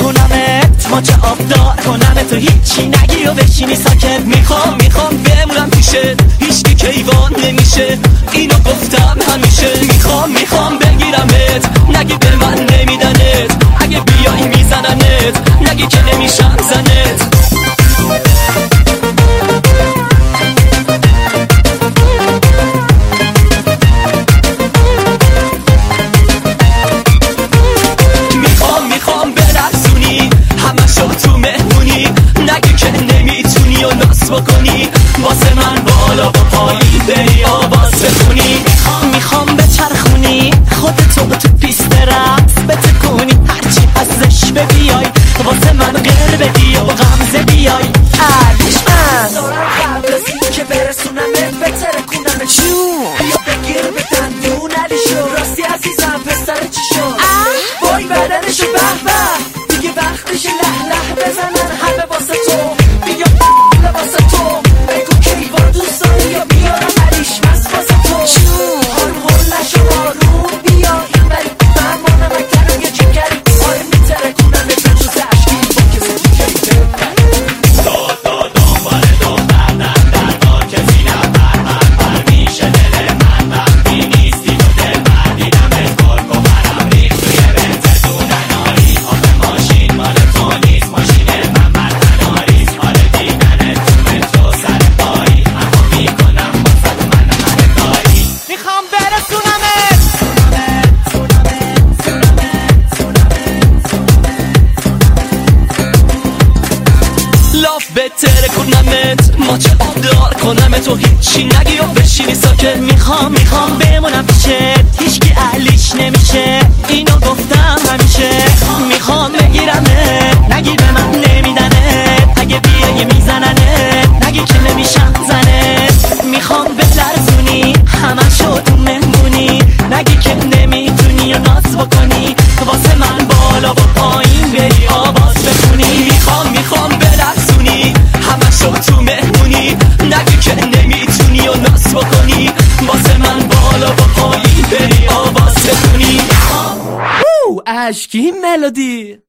کنمت ما چه آبدار کنم تو هیچی نگی و بشینی ساکت می‌خوام می‌خوام بمونم پیشت هیچ کیوان نمیشه اینو گفتم همیشه می‌خوام می‌خوام بگیرمت نگی به من نمیدنت اگه بیای میزننت نگی که نمیشم زنت ناس بکنی واسه من بالا و پایین بری آواز بخونی. می‌خوام می‌خوام بچرخونی خودتو تو پیست رقص بتکونی. هرچی ازش ببیای واسه من غیر بدی و غمزه بیای. علیش من. دارم قبل از که برسونمت بتره کنم جون بیا بگیر به دندون علی شو. راستی عزیزم پسر چی شد؟ وای بدنشو به به لاف بهتره کنمت. ما چه آبدار کنم تو هیچی نگی و بشینی ساکت. می‌خوام می‌خوام بمونم پیشت هیچکی علیش نمیشه. اینو گفتم همیشه. می‌خوام بگیرمت. نگی به من نمیدنت اگه بیای میزننت نگی که نمیشم زنت می‌خوام بلرزونی. همه تو مهمونی. نگی که نمی‌تونی و ناز بکنی. واسه من اشکی ملودی.